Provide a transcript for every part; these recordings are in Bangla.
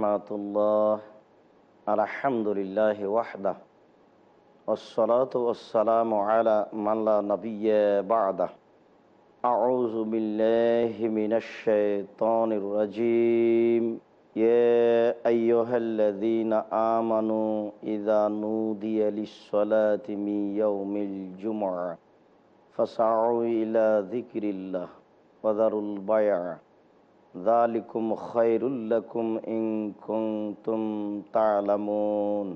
রহমতুল্লাহ আলহামদুলিল্লাহ ওয়াহদা والصلاة والسلام على من لا نبي بعده أعوذ بالله من الشيطان الرجيم يا أيها الذين آمنوا إذا نودي للصلاة من يوم الجمعة فسعوا إلى ذكر الله وذروا البيع ذلكم خير لكم إن كنتم تعلمون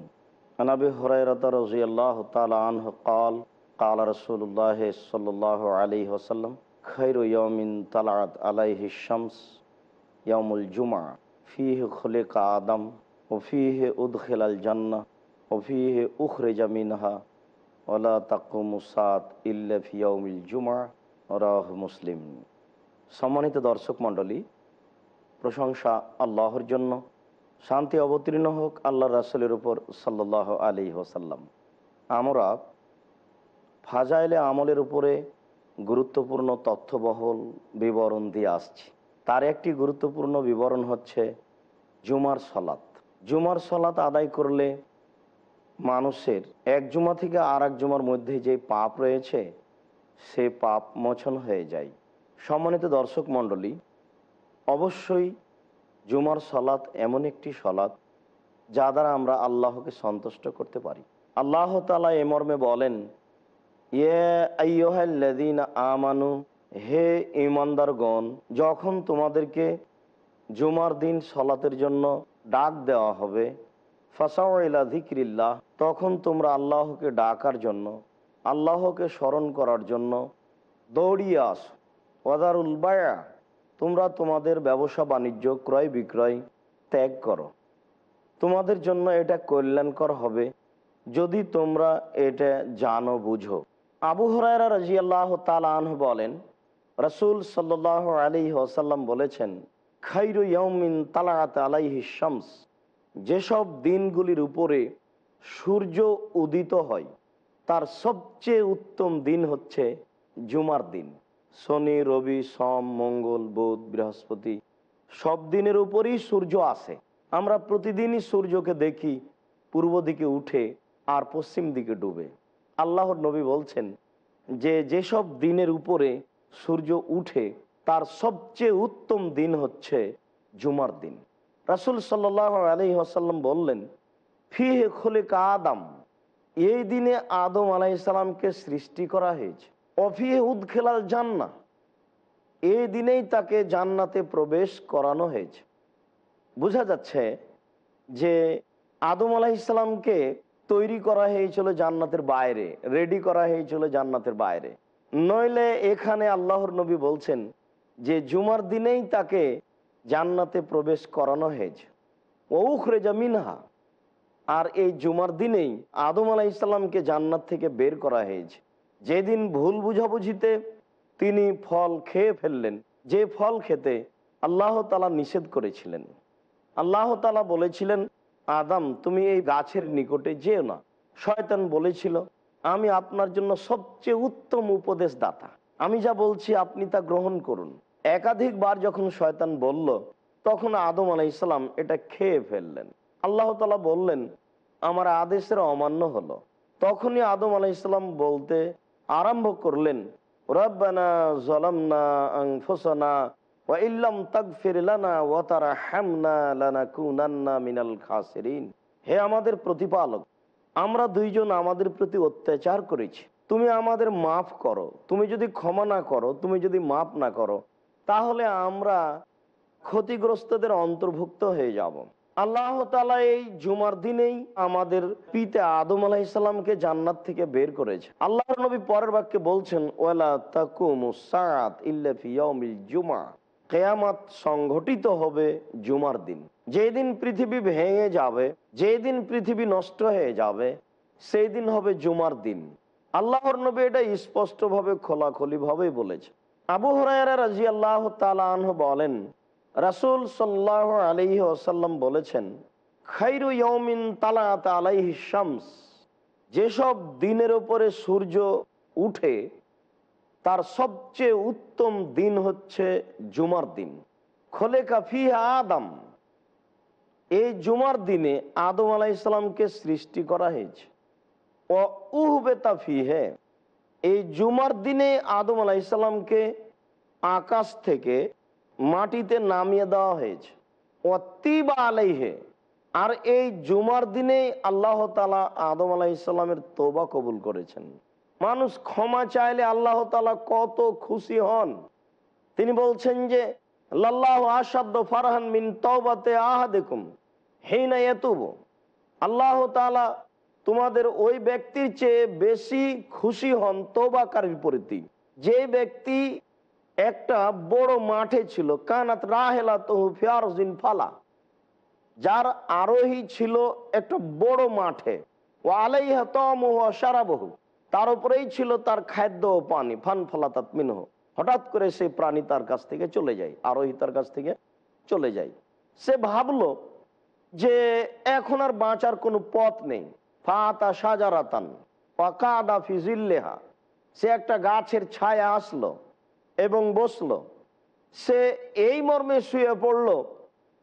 عن أبي هريرة رضي الله تعالى عنه قال قال رسول الله صلى الله عليه وسلم خير يوم طلعت عليه الشمس يوم الجمعة فيه خلق آدم وفيه أدخل الجنة وفيه أخرج منها ولا تقوم الساعة إلا في يوم الجمعة রাহ মুসলিম সম্মানিত দর্শক মণ্ডলী প্রশংসা আল্লাহর জন্য। শান্তি অবতীর্ণ হোক আল্লাহ রাসুলের উপর সাল্লাহ আলী ওসাল্লাম আমরা ফাজাইলে আমলের উপরে গুরুত্বপূর্ণ তথ্যবহল বিবরণ দিয়ে আসছি। তার একটি গুরুত্বপূর্ণ বিবরণ হচ্ছে জুমার সলাত জুমার সলাত আদায় করলে মানুষের এক জুমা থেকে আর এক জুমার মধ্যে যে পাপ রয়েছে, সে পাপ মোচন হয়ে যায়। সম্মানিত দর্শক মণ্ডলী অবশ্যই জুমার সলাৎ এমন একটি সলাৎ যা দ্বারা আমরা আল্লাহকে সন্তুষ্ট করতে পারি। আল্লাহ তালা এ মর্মে বলেন আমানু, হে ইমানদারগণ যখন তোমাদেরকে জুমার দিন সলাতের জন্য ডাক দেওয়া হবে ফাসাওয়াইলা ধিক্রিল্লাহ তখন তোমরা আল্লাহকে ডাকার জন্য, আল্লাহকে স্মরণ করার জন্য দৌড়িয়ে আসো। ওয়াদারুল বায়া তোমরা তোমাদের ব্যবসা বাণিজ্য, ক্রয় বিক্রয় ত্যাগ করো। তোমাদের জন্য এটা কল্যাণকর হবে। যদি তোমরা এটা জানো, বুঝো। আবু হরায়রা রাজি আল্লাহ বলেন, রসুল সাল্লাহ আলী ওসাল্লাম বলেছেন, খাইরু ইয়মিন তালাত আলাইহি শামস যেসব দিনগুলির উপরে সূর্য উদিত হয়, তার সবচেয়ে উত্তম দিন হচ্ছে জুমার দিন। শনি, রবি, সোম, মঙ্গল, বুধ, বৃহস্পতি, সব দিনের উপরই সূর্য আসে। আমরা প্রতিদিনই সূর্যকে দেখি, পূর্ব দিকে উঠে আর পশ্চিম দিকে ডুবে। আল্লাহর নবী বলছেন যে, যেসব দিনের উপরে সূর্য উঠে, তার সবচেয়ে উত্তম দিন হচ্ছে জুমার দিন। রাসুল সাল্লাহ আলি আসাল্লাম বললেন খোলে আদম, এই দিনে আদম আলাইসালামকে সৃষ্টি করা হয়েছে। অফিহে উদ্খেলাল জান্না এই দিনেই তাকে জান্নাতে প্রবেশ করানো হয়েছে। বোঝা যাচ্ছে যে আদম আলাইসালামকে তৈরি করা হয়েছিল জান্নাতের বাইরে, রেডি করা হয়েছিল জান্নাতের বাইরে। নইলে এখানে আল্লাহর নবী বলছেন যে জুমার দিনেই তাকে জান্নাতে প্রবেশ করানো হয়েছে। ওখরে মিনহা। আর এই জুমার দিনেই আদম আলাহ ইসলামকে জান্নাত থেকে বের করা হয়েছে। যেদিন ভুল বুঝাবুঝিতে তিনি ফল খেয়ে ফেললেন, যে ফল খেতে আল্লাহ তালা নিষেধ করেছিলেন। আল্লাহ তালা বলেছিলেন, আদাম, তুমি এই গাছের নিকটে যেও না। শয়তান বলেছিল, আমি আপনার জন্য সবচেয়ে উত্তম উপদেশ দাতা আমি যা বলছি আপনি তা গ্রহণ করুন। একাধিকবার যখন শয়তান বলল, তখন আদম আলাই ইসলাম এটা খেয়ে ফেললেন। আল্লাহ তালা বললেন, আমার আদেশের অমান্য হলো। তখনই আদম আলাই ইসলাম বলতে আরম্ভ করলেন হে আমাদের প্রতিপালক, আমরা দুইজন আমাদের প্রতি অত্যাচার করেছি। তুমি আমাদের মাফ করো। তুমি যদি ক্ষমা না করো, তুমি যদি মাফ না করো, তাহলে আমরা ক্ষতিগ্রস্তদের অন্তর্ভুক্ত হয়ে যাব। আল্লাহ তালা এই জুমার দিনেই আমাদের পিতা আদম আলাহিসাল্লামকে জান্নাত থেকে বের করেছে। আল্লাহ নবী পরের বাক্যে বলছেন, ওয়ালা তাকুমু সাআত ইল্লা ফি ইয়াউমিল জুমা। কেয়ামাত সংঘটিত হবে জুমার দিন। যেদিন পৃথিবী ভেঙে যাবে, যেদিন পৃথিবী নষ্ট হয়ে যাবে সেই দিন হবে জুমার দিন। আল্লাহর নবী এটা স্পষ্টভাবে খোলাখলি ভাবে বলেছে আবু হরাইরা রাজি আল্লাহ তালাহ বলেন রাসুল সাল্লাহ আলহি আসাল্লাম বলেছেন, খাইরু তালাত আলাইহি শামস যেসব দিনের উপরে সূর্য উঠে, তার সবচেয়ে উত্তম দিন হচ্ছে জুমার দিন। খোলে কাফিহা আদম। এই জুমার দিনে আদম আলাইসালামকে সৃষ্টি করা হয়েছে। ও উহবেতা ফিহে। এই জুমার দিনে আদম আলাইসাল্লামকে আকাশ থেকে মাটিতে নামিয়ে দেওয়া হয়েছে। অতিবা আলাইহে। আর এই জুমার দিনে আল্লাহ তালা আদম আলাইসাল্লামের তোবা কবুল করেছেন। মানুষ ক্ষমা চাইলে আল্লাহ তালা কত খুশি হন। তিনি বলছেন যে, লাল্লাহ আসাদ্দ ফারহান মিন তওবাতে আহা দেখুম হেইনা এতুব আল্লাহ তালা তোমাদের ওই ব্যক্তির চেয়ে বেশি খুশি হন তোবাকারীর প্রতি যে ব্যক্তি একটা বড় মাঠে ছিল, কানাত রাহেলা তহু ফিয়ারজিন ফালা, যার আরোহী ছিল একটা বড় মাঠে ও আলাইহা তমহ সারাবহু তার উপরেই ছিল তার খাদ্য ও পানি, ফান ফালাতাত মিনহ, হঠাৎ করে সেই প্রাণী তার কাছ থেকে চলে যায়, আরোহী তার কাছ থেকে চলে যায়। সে ভাবলো যে এখন আর বাঁচার কোনো পথ নেই। ফাতা সাজারাতান পাকাদা ফিজিল্লেহা সে একটা গাছের ছায়া আসলো এবং বসল। সে এই মর্মে শুয়ে পড়ল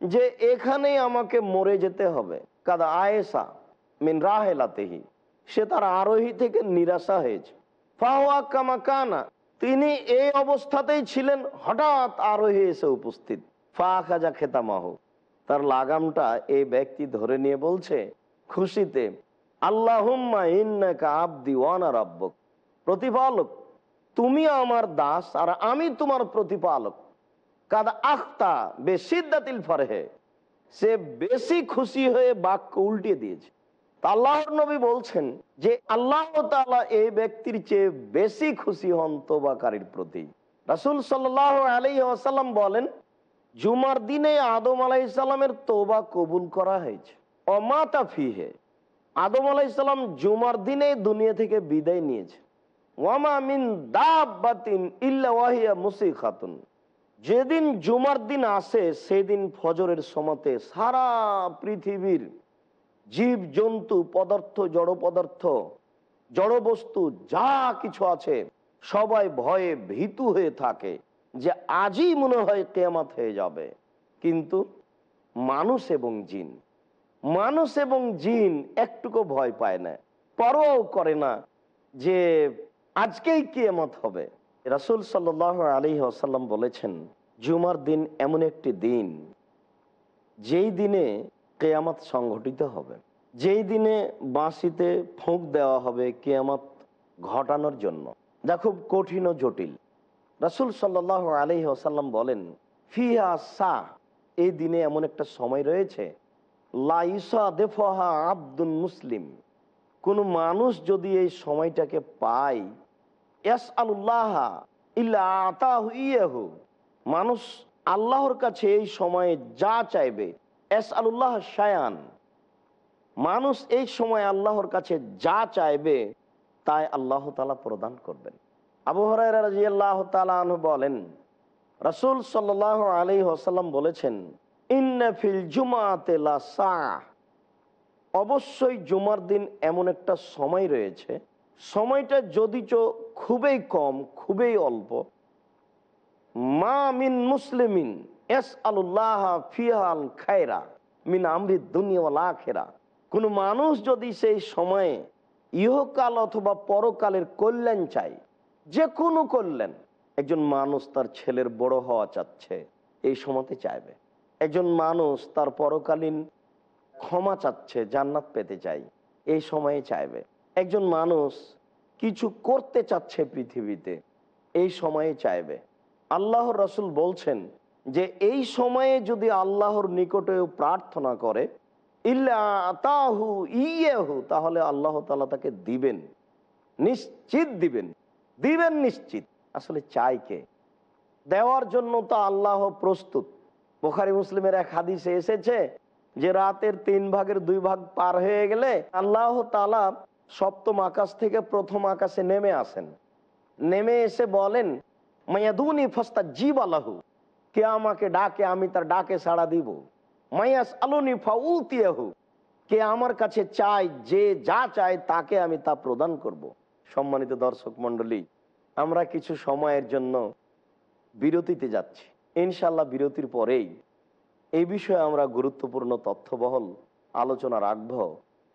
যে এখানেই আমাকে মরে যেতে হবে। কাদা আয়েসা মিন রাহেলাতেহি। সে তার আরোহী থেকে নিরাশা হয়েছে। ফাহুয়া কামা কানা। তিনি এই অবস্থাতেই ছিলেন। হঠাৎ আরোহী এসে উপস্থিত। ফা খাজা খেতামাহ। তার লাগামটা এই ব্যক্তি ধরে নিয়ে বলছে, খুশিতে ইন্নাকা আব্দি ওয়ানা রাব্বক। প্রতিপালক তুমি আমার দাস আর আমি তোমার প্রতিপালক। কাদা আখতা বেশিদ্দাতিল ফরহে। সে বেশি খুশি হয়ে বাক্য উল্টে দিয়েছে। আল্লাহর নবী বলছেন যে, আল্লাহ এই ব্যক্তির চেয়ে বেশি খুশি হন তোবাকারীর প্রতি। রাসূল সাল্লাহ আলী আসাল্লাম বলেন, জুমার দিনে আদম আলাইসাল্লামের তোবা কবুল করা হয়েছে। অমাতা ফিহে। আদম আলাইসাল্লাম জুমার দিনে দুনিয়া থেকে বিদায় নিয়েছে। ইল্লা ওয়াহিয়া যেদিন জুমার দিন আসে, সেদিন ফজরের সমাতে সারা পৃথিবীর জীব জন্তু পদার্থ, জড় পদার্থ, জড় বস্তু, যা কিছু আছে, সবাই ভয়ে ভীতু হয়ে থাকে যে আজই মনে হয় কেয়ামাত হয়ে যাবে। কিন্তু মানুষ এবং জিন, মানুষ এবং জিন একটুকু ভয় পায় না। পরও করে না যে আজকেই কেয়ামত হবে। রাসুল সাল্লাহ আলী আসাল্লাম বলেছেন, জুমার দিন এমন একটি দিন, যেই দিনে কেয়ামত সংঘটিত হবে। যেই দিনে বাঁশিতে ফোঁক দেওয়া হবে কেয়ামত ঘটানোর জন্য। যা খুব কঠিন ও জটিল। রাসুল সাল্লাহ আলী আসাল্লাম বলেন, ফিহা সা এই দিনে এমন একটা সময় রয়েছে লাইসা দেফহা আব্দুল মুসলিম। কোনো মানুষ যদি এই সময়টাকে পায় আল্লাহ ইয়াহু। মানুষ আল্লাহর কাছে এই সময়ে যা চাইবে এস আল্লাহ শায়ান। মানুষ এই সময় আল্লাহর কাছে যা চাইবে, তাই আল্লাহ তালা প্রদান করবেন। আবু হরাইরাহ তালু বলেন, রাসুল সাল্লাহ আলী আসাল্লাম বলেছেন ইন্নফিল অবশ্যই জুমার দিন এমন একটা সময় রয়েছে সময়টা যদিচ খুবই কম, খুবই অল্প, মা মিন মুসলিমিন এস আল্লাহ ফিহাল খায়রা মিন আমরি দুনিয়াওয়াল আখেরা। কোনো মানুষ যদি সেই সময়ে ইহকাল অথবা পরকালের কল্যাণ চায় যে কোনো কল্যাণ, একজন মানুষ তার ছেলের বড় হওয়া চাচ্ছে, এই সময়তে চাইবে। একজন মানুষ তার পরকালীন ক্ষমা চাচ্ছে, জান্নাত পেতে চাই এই সময়ে চাইবে। একজন মানুষ কিছু করতে চাচ্ছে পৃথিবীতে, এই সময়ে চাইবে। আল্লাহর রসুল বলছেন যে, এই সময়ে যদি আল্লাহর নিকটেও প্রার্থনা করে ইল্লাহু ইয়েহু, তাহলে আল্লাহ তালা তাকে দিবেন, নিশ্চিত দিবেন দিবেন নিশ্চিত। আসলে চাই কে? দেওয়ার জন্য তো আল্লাহ প্রস্তুত। বোখারি মুসলিমের এক হাদিসে এসেছে যে, রাতের তিন ভাগের দুই ভাগ পার হয়ে গেলে আল্লাহ তালা সপ্তম আকাশ থেকে প্রথম আকাশে নেমে আসেন। নেমে এসে বলেন, মায়াদুনি ফস্তা জীব আল্লাহু কে আমাকে ডাকে আমি তার ডাকে সাড়া দিব। মায়াস আলুনি ফাউতিয়াহু, কে আমার কাছে চায় যে যা চায় তাকে আমি তা প্রদান করব। সম্মানিত দর্শক মন্ডলী আমরা কিছু সময়ের জন্য বিরতিতে যাচ্ছি। ইনশাল্লাহ বিরতির পরেই এই বিষয়ে আমরা গুরুত্বপূর্ণ তথ্যবহল আলোচনা রাখব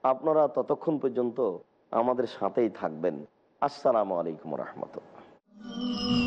আপনারা ততক্ষণ পর্যন্ত আমাদের সাথেই থাকবেন। আসসালামু আলাইকুম রহমতুল্লাহ।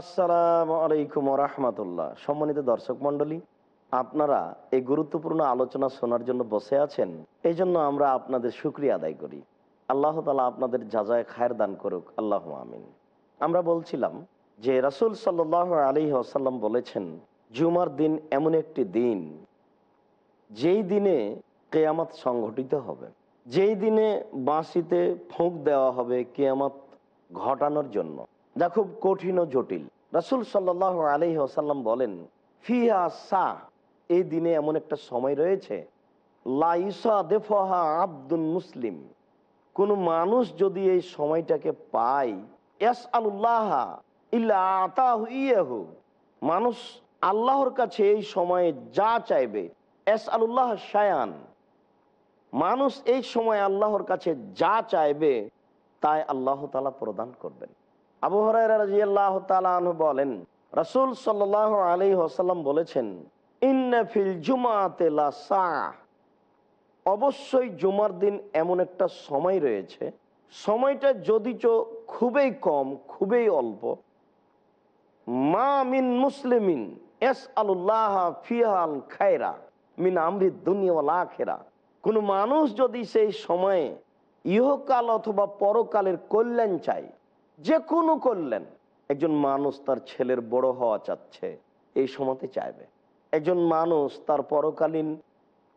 আসসালামু আলাইকুম রহমতুল্লাহ। সম্মানিত দর্শক মন্ডলী আপনারা এই গুরুত্বপূর্ণ আলোচনা শোনার জন্য বসে আছেন এই জন্য আমরা আপনাদের সুক্রিয়া আদায় করি। আল্লাহ তালা আপনাদের যাজায় খায়ের দান করুক আল্লাহ আমিন। আমরা বলছিলাম যে রাসুল সাল্লাহ আলী আসাল্লাম বলেছেন, জুমার দিন এমন একটি দিন, যেই দিনে কেয়ামত সংঘটিত হবে। যেই দিনে বাঁশিতে ফুঁক দেওয়া হবে কেয়ামত ঘটানোর জন্য। যা খুব কঠিন ও জটিল। রাসুল সাল্লাহ আলহি আসাল্লাম বলেন, ফিহা সা, এই দিনে এমন একটা সময় রয়েছে লাইসা দেফহা আব্দুল মুসলিম। কোনো মানুষ যদি এই সময়টাকে পায় এস ইয়াহু। মানুষ আল্লাহর কাছে এই সময়ে যা চাইবে এস শায়ান। মানুষ এই সময় আল্লাহর কাছে যা চাইবে, তাই আল্লাহ তালা প্রদান করবেন। আবু হরাইরাহ তালু বলেন, রাসুল সাল্লাহ আলী আসাল্লাম বলেছেন ইন্নফিল জুমাতে। অবশ্যই জুমার দিন এমন একটা সময় রয়েছে। সময়টা যদিচ খুবই কম, খুবই অল্প। মা মিন মুসলিমিন এস আল্লাহ ফিহাল খায়রা মিন আমৃত দুনিয়াওয়ালা আখেরা। কোনো মানুষ যদি সেই সময়ে ইহকাল অথবা পরকালের কল্যাণ চায় যে কোনো কল্যাণ একজন মানুষ তার ছেলের বড় হওয়া চাচ্ছে, এই সময়তে চাইবে। একজন মানুষ তার পরকালীন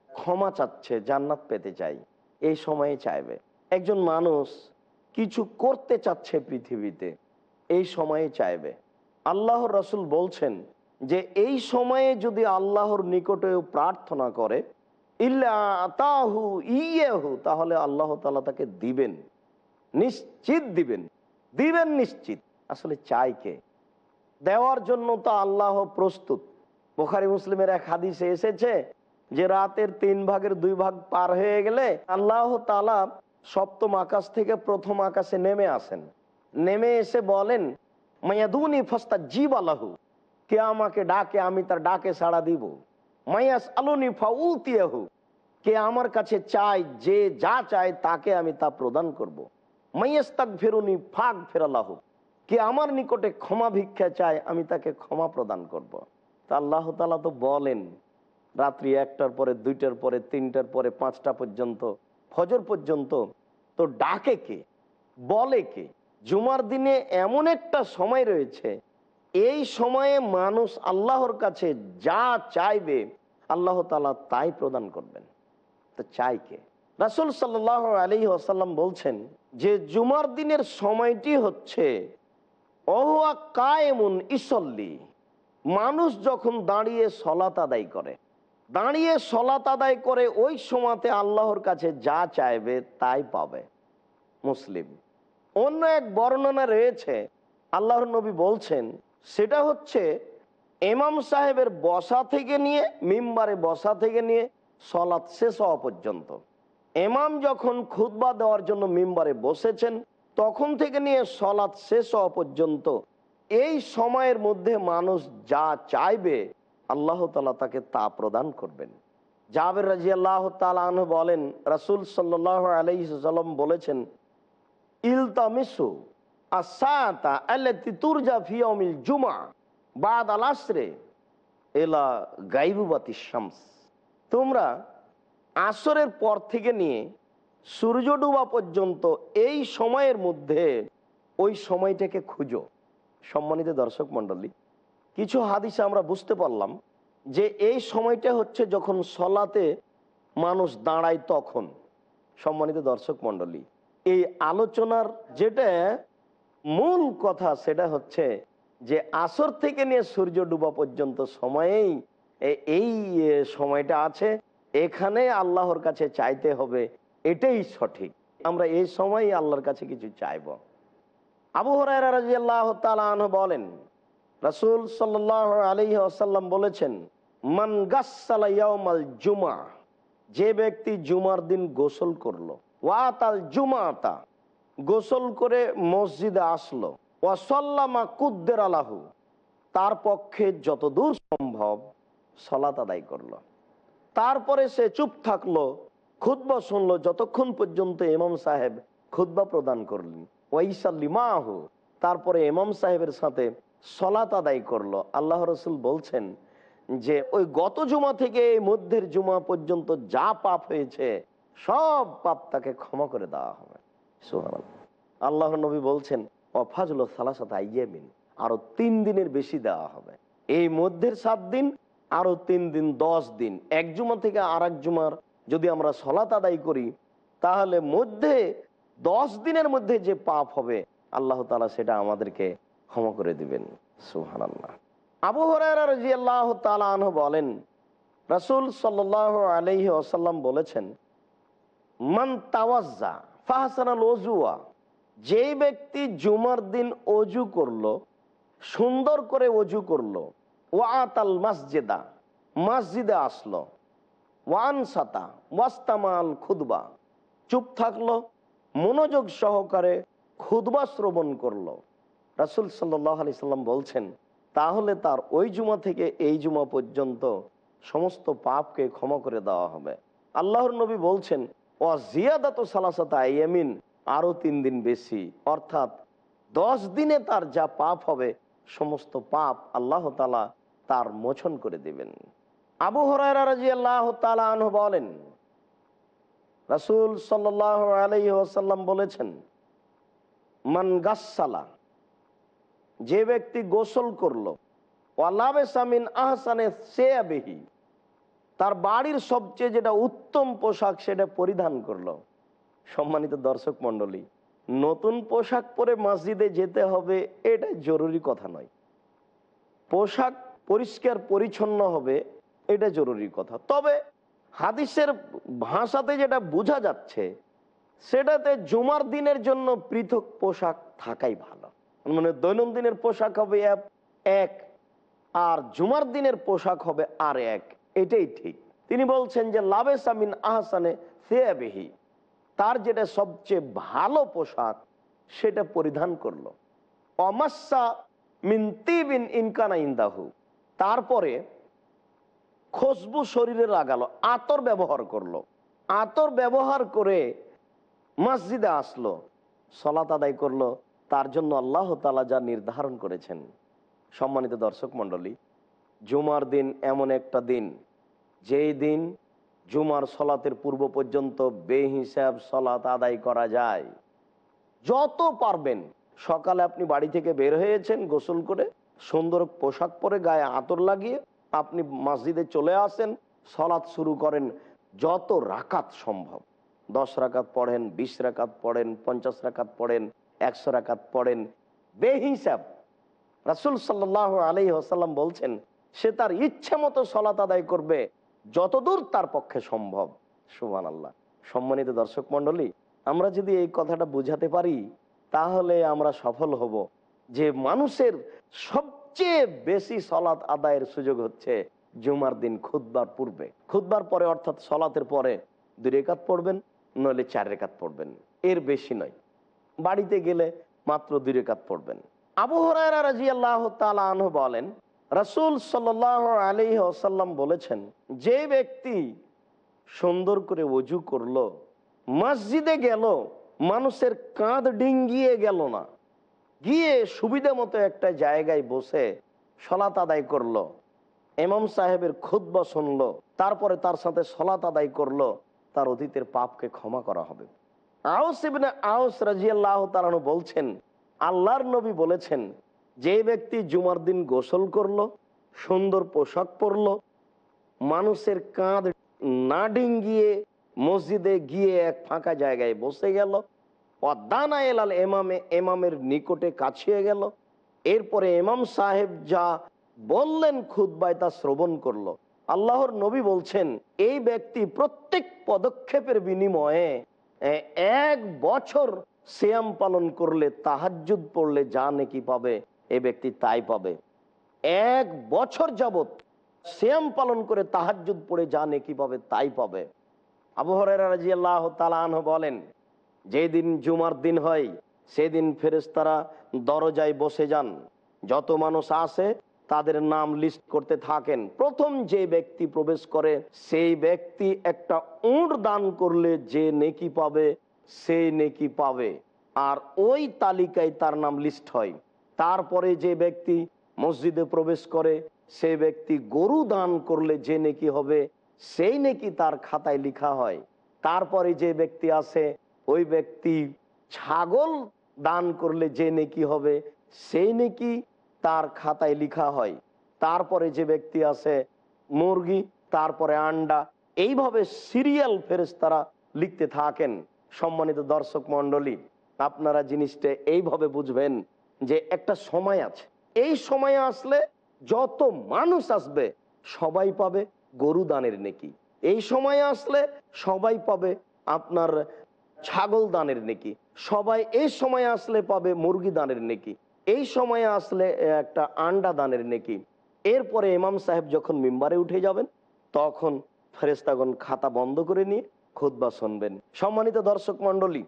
ক্ষমা চাচ্ছে, জান্নাত পেতে চাই, এই সময়ে চাইবে। একজন মানুষ কিছু করতে চাচ্ছে পৃথিবীতে, এই সময়ে চাইবে। আল্লাহর রসুল বলছেন যে, এই সময়ে যদি আল্লাহর নিকটেও প্রার্থনা করে ইল্লাহু ইয়েহু, তাহলে আল্লাহ তালা তাকে দিবেন, নিশ্চিত দিবেন। দিবেন নিশ্চিত। আসলে চাই কে? দেওয়ার জন্য তো আল্লাহ প্রস্তুত। বোখারি মুসলিমের এক হাদিসে এসেছে যে রাতের তিন ভাগের দুই ভাগ পার হয়ে গেলে আল্লাহ তালা সপ্তম আকাশ থেকে প্রথম আকাশে নেমে আসেন। নেমে এসে বলেন, মায়াদুনি ফস্তা জীব আলাহু কে আমাকে ডাকে, আমি তার ডাকে সাড়া দিব। মায়াস আলুনি ফাউতিয়াহু। কে আমার কাছে চায়, যে যা চায় তাকে আমি তা প্রদান করব। মাইয়াস তাক ফেরুনি ফাঁক ফেরালাহু কে আমার নিকটে ক্ষমা ভিক্ষা চায়, আমি তাকে ক্ষমা প্রদান করব। তা আল্লাহ তালা তো বলেন, রাত্রি একটার পরে, দুইটার পরে, তিনটার পরে, পাঁচটা পর্যন্ত, ফজর পর্যন্ত, তো ডাকে কে? বলে কে? জুমার দিনে এমন একটা সময় রয়েছে, এই সময়ে মানুষ আল্লাহর কাছে যা চাইবে, আল্লাহ তালা তাই প্রদান করবেন। তো চাই কে? রাসুল সাল্লাহ আলী আসাল্লাম বলছেন যে জুমার দিনের সময়টি হচ্ছে অহুয়া কায়েমুন ইসল্লি। মানুষ যখন দাঁড়িয়ে সলাত আদায় করে, দাঁড়িয়ে সলাত আদায় করে ওই সময়তে আল্লাহর কাছে যা চাইবে তাই পাবে। মুসলিম, অন্য এক বর্ণনা রয়েছে, আল্লাহর নবী বলছেন, সেটা হচ্ছে এমাম সাহেবের বসা থেকে নিয়ে, মিম্বারে বসা থেকে নিয়ে সলাৎ শেষ হওয়া পর্যন্ত। এমাম যখন খুতবা দেওয়ার জন্য মেম্বারে বসেছেন, তখন থেকে নিয়ে সলাৎ শেষ হওয়া পর্যন্ত এই সময়ের মধ্যে মানুষ যা চাইবে, আল্লাহ তালা তাকে তা প্রদান করবেন। জাবের রাজি আল্লাহ তালন বলেন, রাসুল সাল্লাহ আলাইসাল্লাম বলেছেন, ইলতামিসু আসাতা আল্লাতি তুরজা ফিয়াউমিল জুমা বাদ আল এলা শামস। তোমরা আসরের পর থেকে নিয়ে সূর্য ডুবা পর্যন্ত এই সময়ের মধ্যে ওই সময়টাকে খুঁজো। সম্মানিত দর্শক মণ্ডলী, কিছু হাদিসে আমরা বুঝতে পারলাম যে এই সময়টা হচ্ছে যখন সলাতে মানুষ দাঁড়ায় তখন। সম্মানিত দর্শক মণ্ডলী, এই আলোচনার যেটা মূল কথা সেটা হচ্ছে যে আসর থেকে নিয়ে সূর্য ডুবা পর্যন্ত সময়েই এই সময়টা আছে। এখানে আল্লাহর কাছে চাইতে হবে, এটাই সঠিক। আমরা এই সময় আল্লাহর কাছে কিছু চাইব। আবু হরাই বলেন, রাসুল সাল্লাহ আলী আসাল্লাম বলেছেন জুমা যে ব্যক্তি জুমার দিন গোসল করল, ওয়াতাল জুমাতা গোসল করে মসজিদে আসলো ওয়াসাল্লামা কুদ্দের আলাহু তার পক্ষে যতদূর সম্ভব সলাত আদায় করল। তারপরে সে চুপ থাকল খুদ্া শুনলো, যতক্ষণ পর্যন্ত ইমাম সাহেব খুদ্া প্রদান করলেন। ওয়াইসাল্লিমাহ তারপরে ইমাম সাহেবের সাথে সলাত আদায় করল। আল্লাহ রসুল বলছেন যে, ওই গত জুমা থেকে এই মধ্যের জুমা পর্যন্ত যা পাপ হয়েছে, সব পাপ তাকে ক্ষমা করে দেওয়া হবে। আল্লাহ নবী বলছেন, অফাজুল সালাসাত আইয়ামিন, আরও তিন দিনের বেশি দেওয়া হবে। এই মধ্যের সাত দিন আরও তিন দিন, দশ দিন, এক জুমা থেকে আর এক জুমার যদি আমরা সলাত আদায় করি, তাহলে মধ্যে দশ দিনের মধ্যে যে পাপ হবে, আল্লাহ তালা সেটা আমাদেরকে ক্ষমা করে দিবেন। সুহানাল্লাহ আবু হরাইরা রাজিয়াল্লাহ তালাহ বলেন, রাসূল সাল্লাহ আলহি আসাল্লাম বলেছেন, মান তাওয়াজ্জা ফাহসানাল ওজুয়া যেই ব্যক্তি জুমার দিন অজু করল, সুন্দর করে অজু করল ওয়াতাল মসজিদা, মসজিদে আসলো। ওয়ান সাতা ওয়াস্তামাল খুদবা। চুপ থাকল, মনোযোগ সহকারে খুদবা শ্রবণ করল। রাসুল সাল্লাহ আলি সাল্লাম বলছেন, তাহলে তার ওই জুমা থেকে এই জুমা পর্যন্ত সমস্ত পাপকে ক্ষমা করে দেওয়া হবে। আল্লাহর নবী বলছেন ও জিয়াদাত সালাসাতা ইয়ামিন আরও তিন দিন বেশি। অর্থাৎ দশ দিনে তার যা পাপ হবে, সমস্ত পাপ আল্লাহ তালা তার মোচন করে দিবেন। আবু তালাহ বলেন, রাসুল বলেছেন, মান গাসালা যে ব্যক্তি গোসল করল ওয়ালাবে আহসানে সে তার বাড়ির সবচেয়ে যেটা উত্তম পোশাক সেটা পরিধান করল। সম্মানিত দর্শক মন্ডলী নতুন পোশাক পরে মসজিদে যেতে হবে, এটা জরুরি কথা নয়। পোশাক পরিষ্কার, পরিচ্ছন্ন হবে, এটা জরুরি কথা। তবে হাদিসের ভাষাতে যেটা বোঝা যাচ্ছে, সেটাতে জুমার দিনের জন্য পৃথক পোশাক থাকাই ভালো। মানে দৈনন্দিনের পোশাক হবে এক- আর জুমার দিনের পোশাক হবে আর এক, এটাই ঠিক। তিনি বলছেন যে লাভে সামিন আহসানে ফেয়াবেহি তার যেটা সবচেয়ে ভালো পোশাক, সেটা পরিধান করল। অমাসা মিন্তিবিন ইনকানা ইন্দাহু তারপরে খুশবু শরীরে লাগালো, আতর ব্যবহার করল। আতর ব্যবহার করে মসজিদে আসলো, সলাত আদায় করল। তার জন্য আল্লাহ তালা যা নির্ধারণ করেছেন, সম্মানিত দর্শক মণ্ডলী, জুমার দিন এমন একটা দিন, যেই দিন জুমার সলাতের পূর্ব পর্যন্ত বেহিসাব সলাত আদায় করা যায়। যত পারবেন, সকালে আপনি বাড়ি থেকে বের হয়েছেন গোসল করে সুন্দর পোশাক পরে গায়ে আতর লাগিয়ে আপনি মসজিদে চলে আসেন, সলাৎ শুরু করেন যত রাকাত সম্ভব। দশ রাকাত পড়েন, বিশ রাকাত পড়েন, পঞ্চাশ রাকাত পড়েন, একশো রাকাত পড়েন। বেহিসাব। রাসুল সাল্লাহ আলি আসাল্লাম বলছেন, সে তার ইচ্ছে মতো সলাত আদায় করবে যতদূর তার পক্ষে সম্ভব। সুমান আল্লাহ সম্মানিত দর্শক মন্ডলী আমরা যদি এই কথাটা বুঝাতে পারি, তাহলে আমরা সফল হব। যে মানুষের সবচেয়ে বেশি সলাৎ আদায়ের সুযোগ হচ্ছে জুমার দিন খুদবার পূর্বে। খুদবার পরে অর্থাৎ সলাতের পরে দুই রেখাত পড়বেন, নইলে চার রেখাত পড়বেন। এর বেশি নয়। বাড়িতে গেলে মাত্র দুই রেখাত পড়বেন। আবু আনহু বলেন, রাসুল সাল আলী আসাল্লাম বলেছেন, যে ব্যক্তি সুন্দর করে অজু করল, মসজিদে গেল, মানুষের কাঁধ ডিঙ্গিয়ে গেল না গিয়ে সুবিধা মতো একটা জায়গায় বসে সলাত আদায় করল। এমাম সাহেবের খুদ্া শুনলো, তারপরে তার সাথে সলাত আদায় করল, তার অতীতের পাপকে ক্ষমা করা হবে। আউস আউস রাজিয়াল্লাহ বলছেন, আল্লাহর নবী বলেছেন, যে ব্যক্তি জুমার দিন গোসল করল, সুন্দর পোশাক পরলো, মানুষের কাঁধ না ডিঙ্গিয়ে মসজিদে গিয়ে এক ফাঁকা জায়গায় বসে গেল অদানা এলাল এমামে, এমামের নিকটে কাছিয়ে গেল। এরপরে এমাম সাহেব যা বললেন তা শ্রবণ করল। আল্লাহর নবী বলছেন, এই ব্যক্তি প্রত্যেক পদক্ষেপের বিনিময়ে এক বছর শ্যাম পালন করলে, তাহাজ্জুদ পড়লে যা নাকি পাবে, এ ব্যক্তি তাই পাবে। এক বছর যাবত শ্যাম পালন করে তাহাজ্জুদ পড়ে যা নেকি পাবে, তাই পাবে। আবু হরাইরা রাদিয়াল্লাহু বলেন যেদিন জুমার দিন হয়, সেদিন ফেরেশতারা দরজায় বসে যান। যত মানুষ আসে তাদের নাম লিস্ট করতে থাকেন। প্রথম যে ব্যক্তি প্রবেশ করে, সেই ব্যক্তি একটা উঁট দান করলে যে নেকি পাবে, সেই নেকি পাবে। আর ওই তালিকায় তার নাম লিস্ট হয়। তারপরে যে ব্যক্তি মসজিদে প্রবেশ করে, সে ব্যক্তি গরু দান করলে যে নেকি হবে, সেই নেকি তার খাতায় লিখা হয়। তারপরে যে ব্যক্তি আসে ওই ব্যক্তি ছাগল দান করলে যে নেকি হবে, সেই নেকি তার খাতায় লিখা হয়। তারপরে যে ব্যক্তি আছে মুরগি, তারপরে আন্ডা, এইভাবে সিরিয়াল ফেরেশতারা লিখতে থাকেন সম্মানিত দর্শক মন্ডলী আপনারা জিনিসটা এইভাবে বুঝবেন যে একটা সময় আছে। এই সময়ে আসলে যত মানুষ আসবে, সবাই পাবে গরু দানের নেকি। এই সময়ে আসলে সবাই পাবে আপনার ছাগল দানের নেকি। সবাই এই সময়ে আসলে পাবে মুরগি দানের নেকি। এই সময়ে আসলে একটা আন্ডা দানের নেকি। এরপরে ইমাম সাহেব যখন মিম্বারে উঠে যাবেন, তখন ফেরেস্তাগণ খাতা বন্ধ করে নিয়ে খুদ্া শুনবেন। সম্মানিত দর্শক মন্ডলী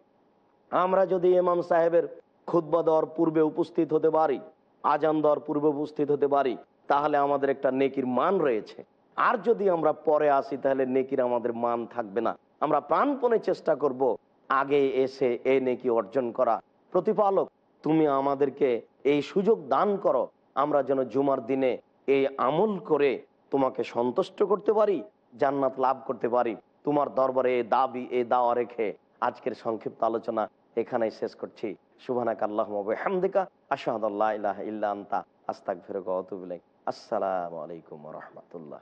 আমরা যদি ইমাম সাহেবের খুদ্া দেওয়ার পূর্বে উপস্থিত হতে পারি, আজান দেওয়ার পূর্বে উপস্থিত হতে পারি, তাহলে আমাদের একটা নেকির মান রয়েছে। আর যদি আমরা পরে আসি, তাহলে নেকির আমাদের মান থাকবে না। আমরা প্রাণপণে চেষ্টা করব আগে এসে এ নেকি অর্জন করা। প্রতিপালক, তুমি আমাদেরকে এই সুযোগ দান করো। আমরা যেন জুমার দিনে এই আমল করে তোমাকে সন্তুষ্ট করতে পারি, জান্নাত লাভ করতে পারি। তোমার দরবারে এ দাবি, এ দাওয়া রেখে আজকের সংক্ষিপ্ত আলোচনা এখানেই শেষ করছি। সুবানাক আল্লাহ হামদিকা আশাহাদাল্লাহ ইল্লা আস্তাক ফিরে গতুবিলাই আসসালামু আলাইকুম রহমতুল্লাহ।